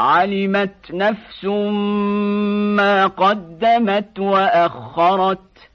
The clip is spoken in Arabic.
علمت نفس ما قدمت وأخرت